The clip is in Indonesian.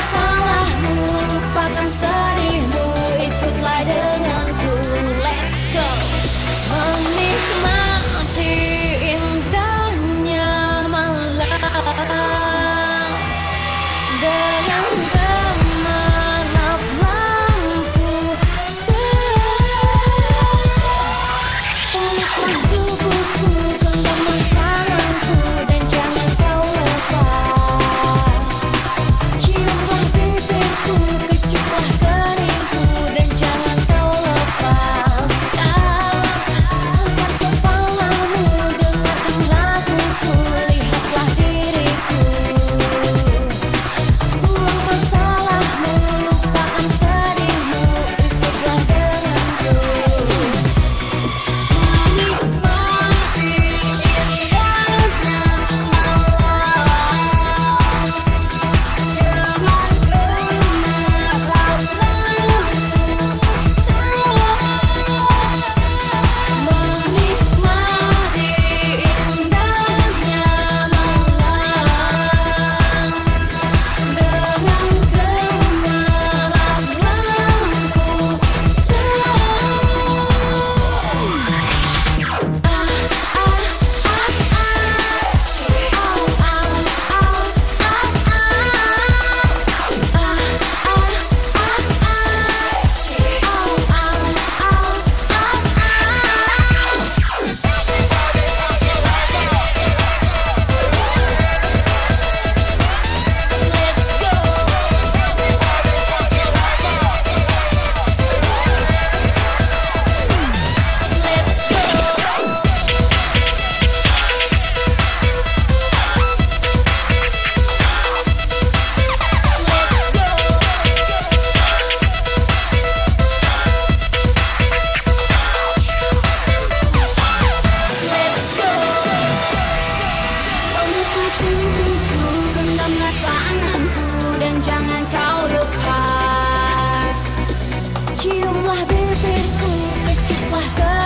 salahmu Pecahlah bibirku, pecahlah